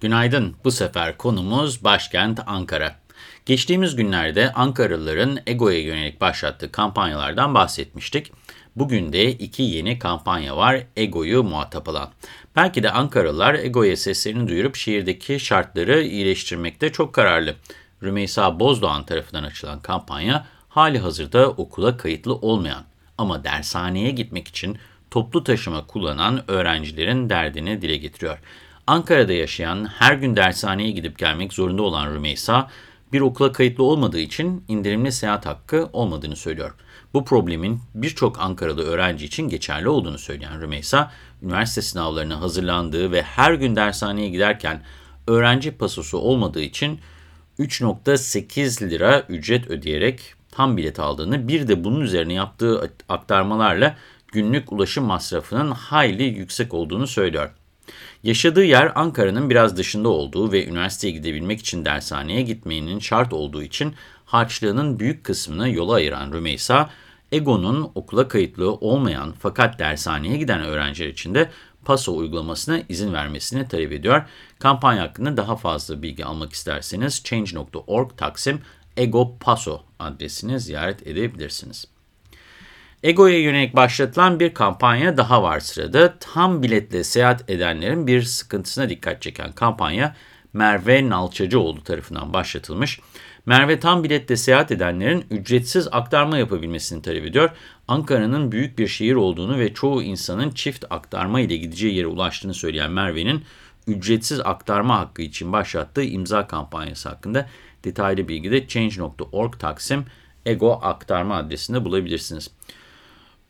Günaydın. Bu sefer konumuz başkent Ankara. Geçtiğimiz günlerde Ankaralıların EGO'ya yönelik başlattığı kampanyalardan bahsetmiştik. Bugün de iki yeni kampanya var EGO'yu muhatap alan. Belki de Ankaralılar EGO'ya seslerini duyurup şehirdeki şartları iyileştirmekte çok kararlı. Rümeysa Bozdoğan tarafından açılan kampanya hali hazırda okula kayıtlı olmayan ama dershaneye gitmek için toplu taşıma kullanan öğrencilerin derdini dile getiriyor. Ankara'da yaşayan, her gün dershaneye gidip gelmek zorunda olan Rümeysa, bir okula kayıtlı olmadığı için indirimli seyahat hakkı olmadığını söylüyor. Bu problemin birçok Ankaralı öğrenci için geçerli olduğunu söyleyen Rümeysa, üniversite sınavlarına hazırlandığı ve her gün dershaneye giderken öğrenci pasosu olmadığı için 3.8 lira ücret ödeyerek tam bilet aldığını, bir de bunun üzerine yaptığı aktarmalarla günlük ulaşım masrafının hayli yüksek olduğunu söylüyor. Yaşadığı yer Ankara'nın biraz dışında olduğu ve üniversiteye gidebilmek için dershaneye gitmenin şart olduğu için harçlığının büyük kısmını yola ayıran Rümeysa, EGO'nun okula kayıtlı olmayan fakat dershaneye giden öğrenciler için de PASO uygulamasına izin vermesini talep ediyor. Kampanya hakkında daha fazla bilgi almak isterseniz change.org Taksim Ego Paso adresini ziyaret edebilirsiniz. Ego'ya yönelik başlatılan bir kampanya daha var sırada. Tam biletle seyahat edenlerin bir sıkıntısına dikkat çeken kampanya Merve Nalçacıoğlu tarafından başlatılmış. Merve tam biletle seyahat edenlerin ücretsiz aktarma yapabilmesini talep ediyor. Ankara'nın büyük bir şehir olduğunu ve çoğu insanın çift aktarma ile gideceği yere ulaştığını söyleyen Merve'nin ücretsiz aktarma hakkı için başlattığı imza kampanyası hakkında detaylı bilgi de change.org Taksim Ego aktarma adresinde bulabilirsiniz.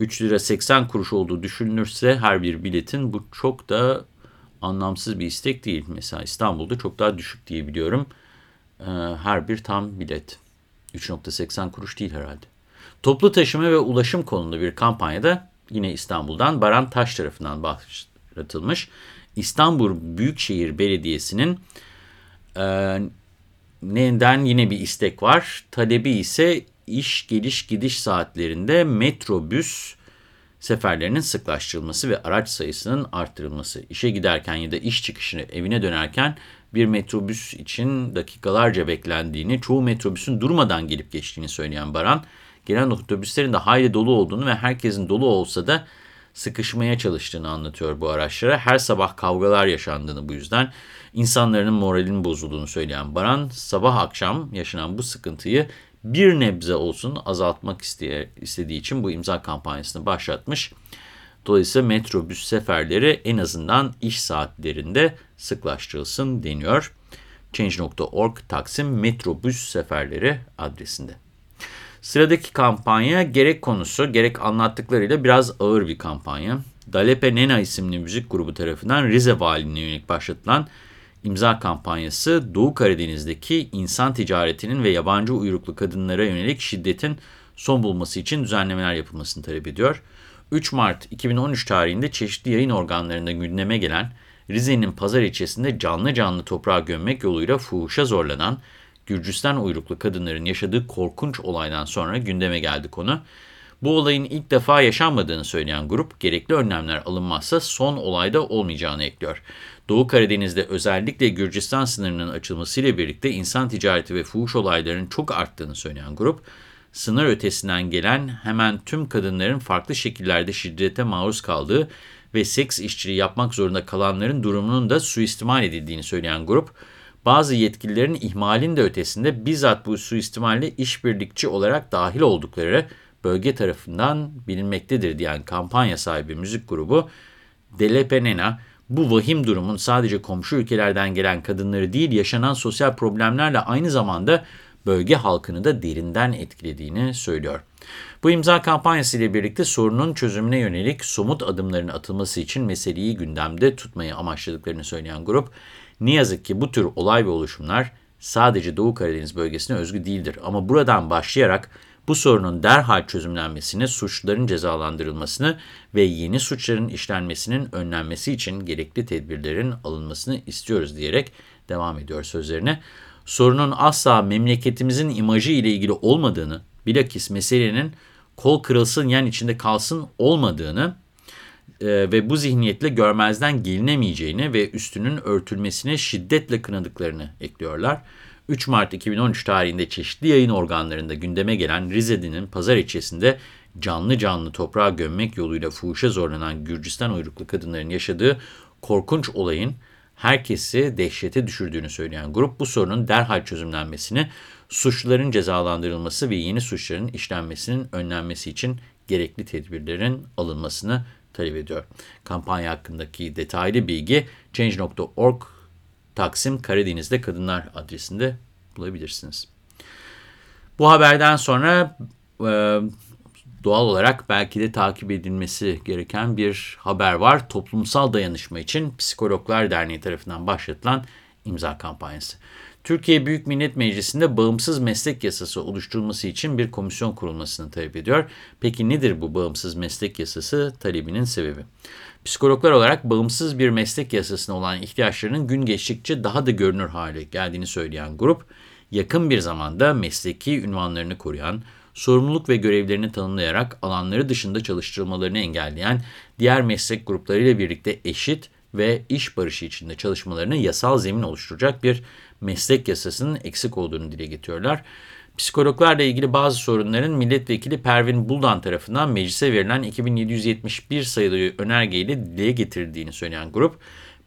3 lira 80 kuruş olduğu düşünülürse her bir biletin bu çok da anlamsız bir istek değil. Mesela İstanbul'da çok daha düşük diye biliyorum. Ee, her bir tam bilet. 3.80 kuruş değil herhalde. Toplu taşıma ve ulaşım konulu bir kampanyada yine İstanbul'dan Baran Taş tarafından başlatılmış. İstanbul Büyükşehir Belediyesi'nin e, neden yine bir istek var. Talebi ise iş geliş gidiş saatlerinde metrobüs seferlerinin sıklaştırılması ve araç sayısının arttırılması. İşe giderken ya da iş çıkışını evine dönerken bir metrobüs için dakikalarca beklendiğini, çoğu metrobüsün durmadan gelip geçtiğini söyleyen Baran, gelen otobüslerin de hayli dolu olduğunu ve herkesin dolu olsa da sıkışmaya çalıştığını anlatıyor bu araçlara. Her sabah kavgalar yaşandığını bu yüzden insanların moralinin bozulduğunu söyleyen Baran, sabah akşam yaşanan bu sıkıntıyı bir nebze olsun azaltmak isteye, istediği için bu imza kampanyasını başlatmış. Dolayısıyla metrobüs seferleri en azından iş saatlerinde sıklaştırılsın deniyor. Change.org Taksim metrobüs seferleri adresinde. Sıradaki kampanya gerek konusu gerek anlattıklarıyla biraz ağır bir kampanya. Dalepe Nena isimli müzik grubu tarafından Rize Valiliğine yönelik başlatılan imza kampanyası Doğu Karadeniz'deki insan ticaretinin ve yabancı uyruklu kadınlara yönelik şiddetin son bulması için düzenlemeler yapılmasını talep ediyor. 3 Mart 2013 tarihinde çeşitli yayın organlarında gündeme gelen Rize'nin Pazar ilçesinde canlı canlı toprağa gömmek yoluyla fuhuşa zorlanan Gürcistan uyruklu kadınların yaşadığı korkunç olaydan sonra gündeme geldi konu. Bu olayın ilk defa yaşanmadığını söyleyen grup, gerekli önlemler alınmazsa son olayda olmayacağını ekliyor. Doğu Karadeniz'de özellikle Gürcistan sınırının açılmasıyla birlikte insan ticareti ve fuhuş olaylarının çok arttığını söyleyen grup, sınır ötesinden gelen hemen tüm kadınların farklı şekillerde şiddete maruz kaldığı ve seks işçiliği yapmak zorunda kalanların durumunun da suistimal edildiğini söyleyen grup, bazı yetkililerin ihmalin de ötesinde bizzat bu suistimalle işbirlikçi olarak dahil oldukları bölge tarafından bilinmektedir diyen kampanya sahibi müzik grubu Delepenena, bu vahim durumun sadece komşu ülkelerden gelen kadınları değil, yaşanan sosyal problemlerle aynı zamanda bölge halkını da derinden etkilediğini söylüyor. Bu imza kampanyası ile birlikte sorunun çözümüne yönelik somut adımların atılması için meseleyi gündemde tutmayı amaçladıklarını söyleyen grup, ne yazık ki bu tür olay ve oluşumlar sadece Doğu Karadeniz bölgesine özgü değildir. Ama buradan başlayarak bu sorunun derhal çözümlenmesini, suçluların cezalandırılmasını ve yeni suçların işlenmesinin önlenmesi için gerekli tedbirlerin alınmasını istiyoruz diyerek devam ediyor sözlerine. Sorunun asla memleketimizin imajı ile ilgili olmadığını, bilakis meselenin kol kırılsın yan içinde kalsın olmadığını, e, ve bu zihniyetle görmezden gelinemeyeceğini ve üstünün örtülmesini şiddetle kınadıklarını ekliyorlar. 3 Mart 2013 tarihinde çeşitli yayın organlarında gündeme gelen Rize'nin pazar ilçesinde canlı canlı toprağa gömmek yoluyla fuhuşa zorlanan Gürcistan uyruklu kadınların yaşadığı korkunç olayın herkesi dehşete düşürdüğünü söyleyen grup bu sorunun derhal çözümlenmesini, suçluların cezalandırılması ve yeni suçların işlenmesinin önlenmesi için gerekli tedbirlerin alınmasını talep ediyor. Kampanya hakkındaki detaylı bilgi Change.org Taksim Karadeniz'de Kadınlar adresinde bulabilirsiniz. Bu haberden sonra e, doğal olarak belki de takip edilmesi gereken bir haber var. Toplumsal dayanışma için Psikologlar Derneği tarafından başlatılan imza kampanyası. Türkiye Büyük Millet Meclisi'nde bağımsız meslek yasası oluşturulması için bir komisyon kurulmasını talep ediyor. Peki nedir bu bağımsız meslek yasası talebinin sebebi? Psikologlar olarak bağımsız bir meslek yasasına olan ihtiyaçlarının gün geçtikçe daha da görünür hale geldiğini söyleyen grup, yakın bir zamanda mesleki ünvanlarını koruyan, sorumluluk ve görevlerini tanımlayarak alanları dışında çalıştırılmalarını engelleyen diğer meslek gruplarıyla birlikte eşit ve iş barışı içinde çalışmalarını yasal zemin oluşturacak bir meslek yasasının eksik olduğunu dile getiriyorlar. Psikologlarla ilgili bazı sorunların milletvekili Pervin Buldan tarafından meclise verilen 2771 sayılı önergeyle dile getirildiğini söyleyen grup,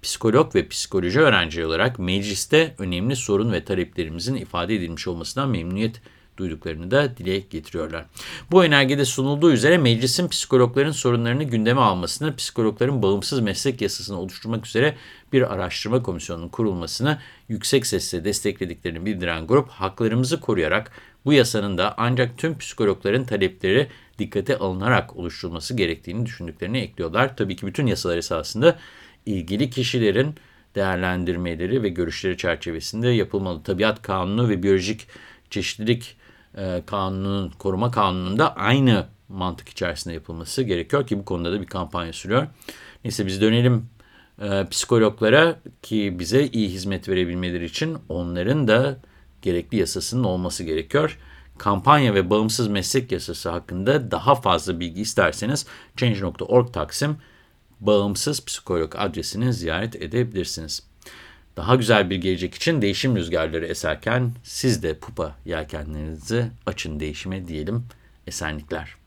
psikolog ve psikoloji öğrencileri olarak mecliste önemli sorun ve taleplerimizin ifade edilmiş olmasından memnuniyet duyduklarını da dile getiriyorlar. Bu önergede sunulduğu üzere meclisin psikologların sorunlarını gündeme almasını, psikologların bağımsız meslek yasasını oluşturmak üzere bir araştırma komisyonunun kurulmasını yüksek sesle desteklediklerini bildiren grup, haklarımızı koruyarak bu yasanın da ancak tüm psikologların talepleri dikkate alınarak oluşturulması gerektiğini düşündüklerini ekliyorlar. Tabii ki bütün yasalar esasında ilgili kişilerin değerlendirmeleri ve görüşleri çerçevesinde yapılmalı. Tabiat kanunu ve biyolojik çeşitlilik e, kanunun, koruma kanununda aynı mantık içerisinde yapılması gerekiyor ki bu konuda da bir kampanya sürüyor. Neyse biz dönelim e, psikologlara ki bize iyi hizmet verebilmeleri için onların da gerekli yasasının olması gerekiyor. Kampanya ve bağımsız meslek yasası hakkında daha fazla bilgi isterseniz Change.org Taksim bağımsız psikolog adresini ziyaret edebilirsiniz. Daha güzel bir gelecek için değişim rüzgarları eserken siz de pupa yelkenlerinizi açın değişime diyelim. Esenlikler.